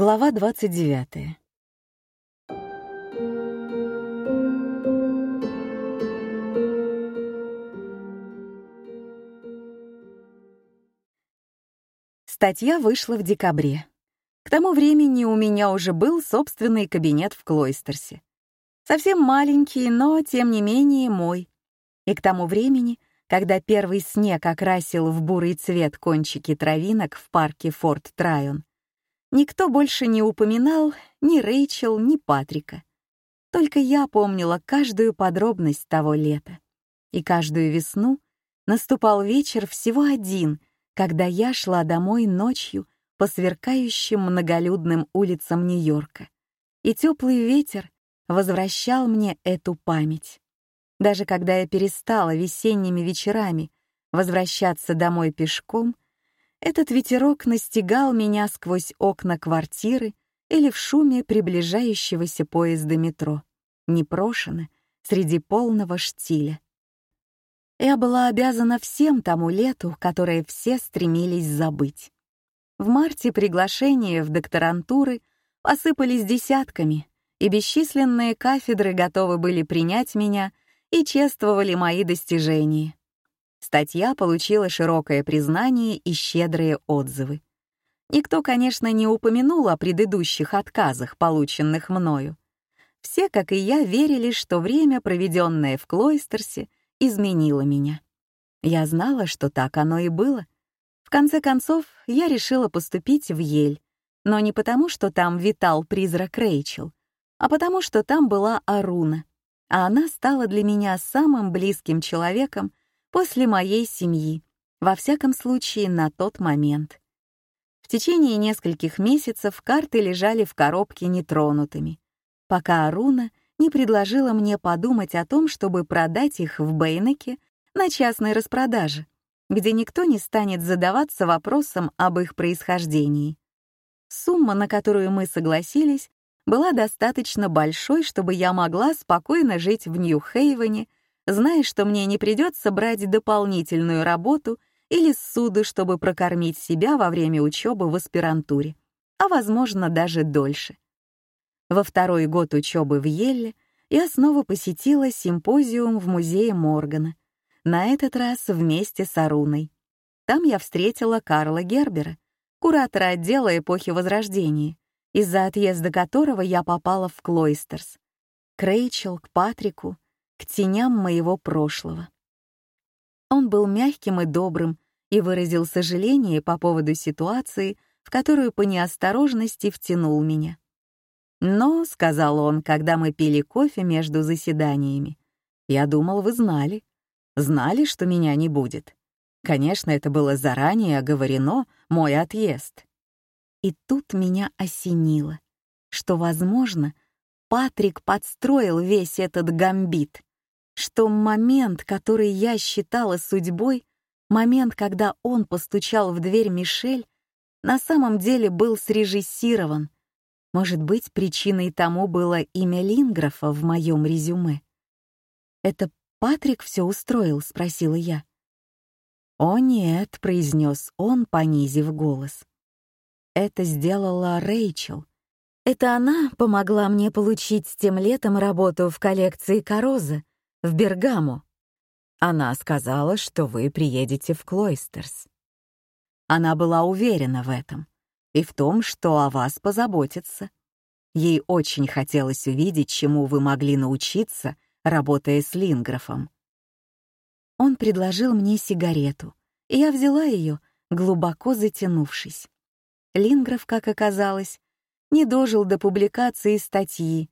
Глава 29. Статья вышла в декабре. К тому времени у меня уже был собственный кабинет в Клойстерсе. Совсем маленький, но, тем не менее, мой. И к тому времени, когда первый снег окрасил в бурый цвет кончики травинок в парке Форт Трайон, Никто больше не упоминал ни Рэйчел, ни Патрика. Только я помнила каждую подробность того лета. И каждую весну наступал вечер всего один, когда я шла домой ночью по сверкающим многолюдным улицам Нью-Йорка. И теплый ветер возвращал мне эту память. Даже когда я перестала весенними вечерами возвращаться домой пешком — этот ветерок настигал меня сквозь окна квартиры или в шуме приближающегося поезда метро, непрошено, среди полного штиля. Я была обязана всем тому лету, которое все стремились забыть. В марте приглашения в докторантуры посыпались десятками, и бесчисленные кафедры готовы были принять меня и чествовали мои достижения. Статья получила широкое признание и щедрые отзывы. Никто, конечно, не упомянул о предыдущих отказах, полученных мною. Все, как и я, верили, что время, проведенное в Клойстерсе, изменило меня. Я знала, что так оно и было. В конце концов, я решила поступить в Ель, но не потому, что там витал призрак Рэйчел, а потому, что там была Аруна, а она стала для меня самым близким человеком, после моей семьи, во всяком случае на тот момент. В течение нескольких месяцев карты лежали в коробке нетронутыми, пока Аруна не предложила мне подумать о том, чтобы продать их в Бейнеке на частной распродаже, где никто не станет задаваться вопросом об их происхождении. Сумма, на которую мы согласились, была достаточно большой, чтобы я могла спокойно жить в Нью-Хейвене зная, что мне не придется брать дополнительную работу или суды, чтобы прокормить себя во время учебы в аспирантуре, а, возможно, даже дольше. Во второй год учебы в Елле я снова посетила симпозиум в музее Моргана, на этот раз вместе с Аруной. Там я встретила Карла Гербера, куратора отдела эпохи Возрождения, из-за отъезда которого я попала в Клойстерс, к Рэйчел, к Патрику — к теням моего прошлого. Он был мягким и добрым и выразил сожаление по поводу ситуации, в которую по неосторожности втянул меня. «Но», — сказал он, когда мы пили кофе между заседаниями, «я думал, вы знали. Знали, что меня не будет. Конечно, это было заранее оговорено, мой отъезд». И тут меня осенило, что, возможно, Патрик подстроил весь этот гамбит что момент, который я считала судьбой, момент, когда он постучал в дверь Мишель, на самом деле был срежиссирован. Может быть, причиной тому было имя Линграфа в моем резюме. «Это Патрик все устроил?» — спросила я. «О нет», — произнес он, понизив голос. «Это сделала Рэйчел. Это она помогла мне получить тем летом работу в коллекции Короза, в Бергамо, Она сказала, что вы приедете в Клойстерс. Она была уверена в этом и в том, что о вас позаботится. Ей очень хотелось увидеть, чему вы могли научиться, работая с Линграфом. Он предложил мне сигарету, и я взяла ее, глубоко затянувшись. Линграф, как оказалось, не дожил до публикации статьи,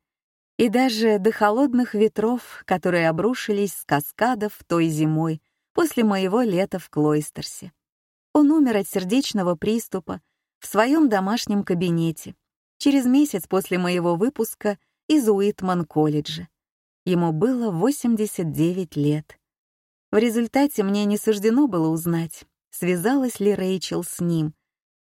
и даже до холодных ветров, которые обрушились с каскадов той зимой после моего лета в Клойстерсе. Он умер от сердечного приступа в своем домашнем кабинете через месяц после моего выпуска из Уитман-колледжа. Ему было 89 лет. В результате мне не суждено было узнать, связалась ли Рэйчел с ним,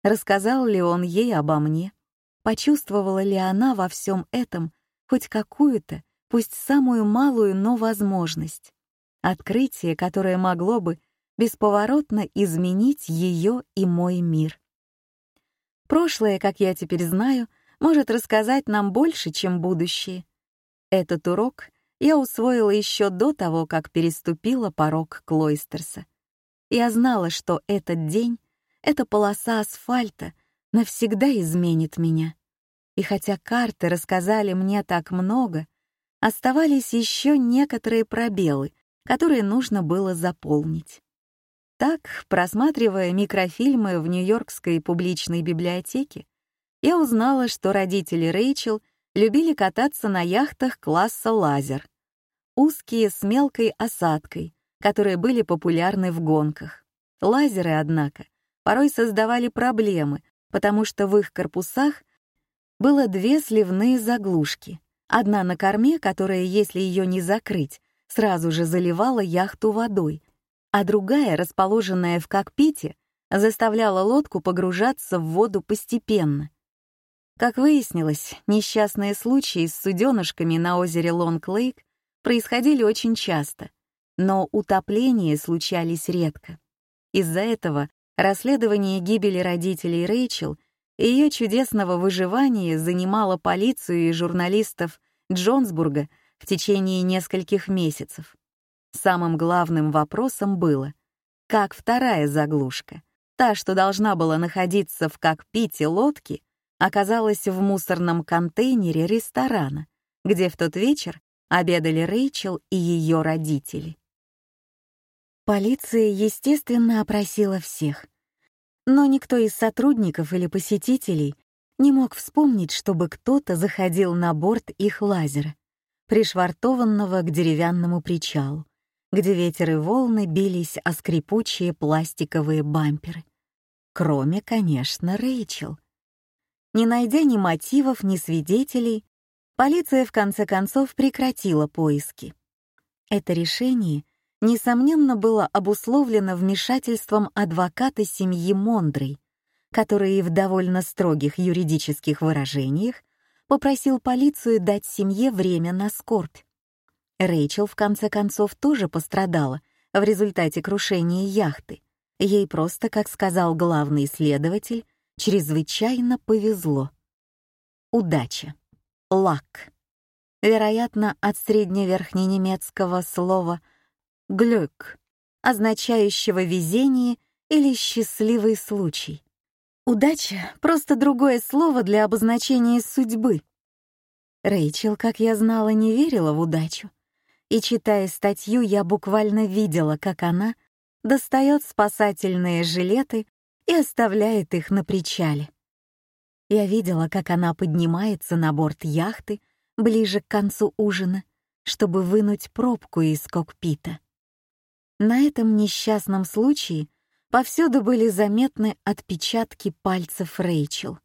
рассказал ли он ей обо мне, почувствовала ли она во всем этом хоть какую-то, пусть самую малую, но возможность. Открытие, которое могло бы бесповоротно изменить ее и мой мир. Прошлое, как я теперь знаю, может рассказать нам больше, чем будущее. Этот урок я усвоила еще до того, как переступила порог Клойстерса. Я знала, что этот день, эта полоса асфальта навсегда изменит меня и хотя карты рассказали мне так много, оставались еще некоторые пробелы, которые нужно было заполнить. Так, просматривая микрофильмы в Нью-Йоркской публичной библиотеке, я узнала, что родители Рэйчел любили кататься на яхтах класса «Лазер», узкие с мелкой осадкой, которые были популярны в гонках. Лазеры, однако, порой создавали проблемы, потому что в их корпусах — было две сливные заглушки. Одна на корме, которая, если ее не закрыть, сразу же заливала яхту водой, а другая, расположенная в кокпите, заставляла лодку погружаться в воду постепенно. Как выяснилось, несчастные случаи с суденышками на озере Лонг-Лейк происходили очень часто, но утопления случались редко. Из-за этого расследование гибели родителей Рэйчел ее чудесного выживания занимала полицию и журналистов Джонсбурга в течение нескольких месяцев. Самым главным вопросом было, как вторая заглушка, та, что должна была находиться в кокпите лодки, оказалась в мусорном контейнере ресторана, где в тот вечер обедали Рэйчел и ее родители. Полиция, естественно, опросила всех, но никто из сотрудников или посетителей не мог вспомнить, чтобы кто-то заходил на борт их лазера, пришвартованного к деревянному причалу, где ветер и волны бились о скрипучие пластиковые бамперы. Кроме, конечно, Рэйчел. Не найдя ни мотивов, ни свидетелей, полиция в конце концов прекратила поиски. Это решение — несомненно, было обусловлено вмешательством адвоката семьи Мондрой, который в довольно строгих юридических выражениях попросил полицию дать семье время на скорбь. Рэйчел, в конце концов, тоже пострадала в результате крушения яхты. Ей просто, как сказал главный следователь, чрезвычайно повезло. Удача. Лак. Вероятно, от средневерхненемецкого слова «лак» глюк, означающего везение или счастливый случай. Удача — просто другое слово для обозначения судьбы. Рэйчел, как я знала, не верила в удачу. И читая статью, я буквально видела, как она достает спасательные жилеты и оставляет их на причале. Я видела, как она поднимается на борт яхты ближе к концу ужина, чтобы вынуть пробку из кокпита. На этом несчастном случае повсюду были заметны отпечатки пальцев Рэйчел.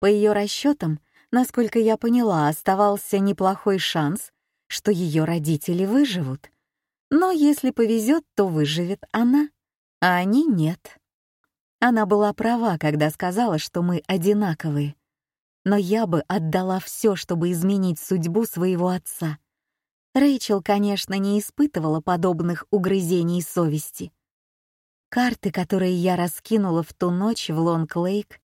По ее расчетам, насколько я поняла, оставался неплохой шанс, что ее родители выживут. Но если повезет, то выживет она, а они нет. Она была права, когда сказала, что мы одинаковые. Но я бы отдала все, чтобы изменить судьбу своего отца — Рэйчел, конечно, не испытывала подобных угрызений совести. Карты, которые я раскинула в ту ночь в Лонг-Лейк,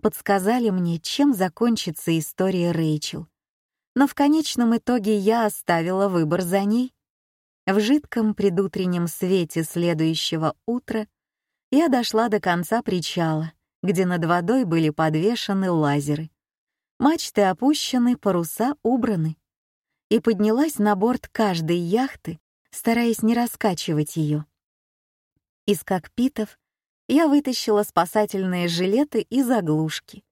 подсказали мне, чем закончится история Рэйчел. Но в конечном итоге я оставила выбор за ней. В жидком предутреннем свете следующего утра я дошла до конца причала, где над водой были подвешены лазеры. Мачты опущены, паруса убраны и поднялась на борт каждой яхты, стараясь не раскачивать ее. Из кокпитов я вытащила спасательные жилеты и заглушки,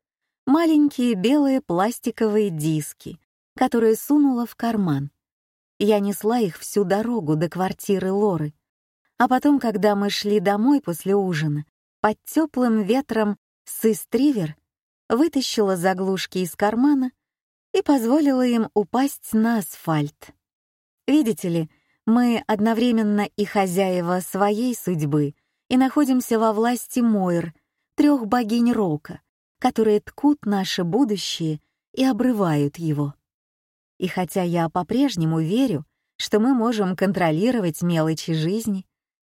маленькие белые пластиковые диски, которые сунула в карман. Я несла их всю дорогу до квартиры Лоры. А потом, когда мы шли домой после ужина, под теплым ветром с истривер вытащила заглушки из кармана и позволила им упасть на асфальт. Видите ли, мы одновременно и хозяева своей судьбы, и находимся во власти Мойр, трех богинь Рока, которые ткут наше будущее и обрывают его. И хотя я по-прежнему верю, что мы можем контролировать мелочи жизни,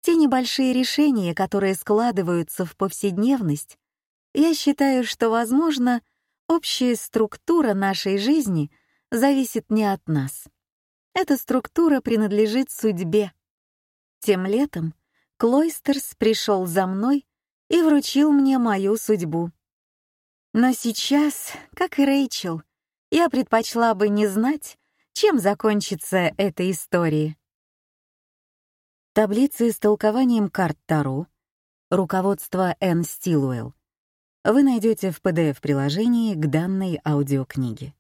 те небольшие решения, которые складываются в повседневность, я считаю, что, возможно, — Общая структура нашей жизни зависит не от нас. Эта структура принадлежит судьбе. Тем летом Клойстерс пришел за мной и вручил мне мою судьбу. Но сейчас, как и Рэйчел, я предпочла бы не знать, чем закончится эта история. Таблицы с толкованием карт Таро, руководство Энн Стилуэлл, вы найдете в PDF-приложении к данной аудиокниге.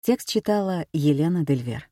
Текст читала Елена Дельвер.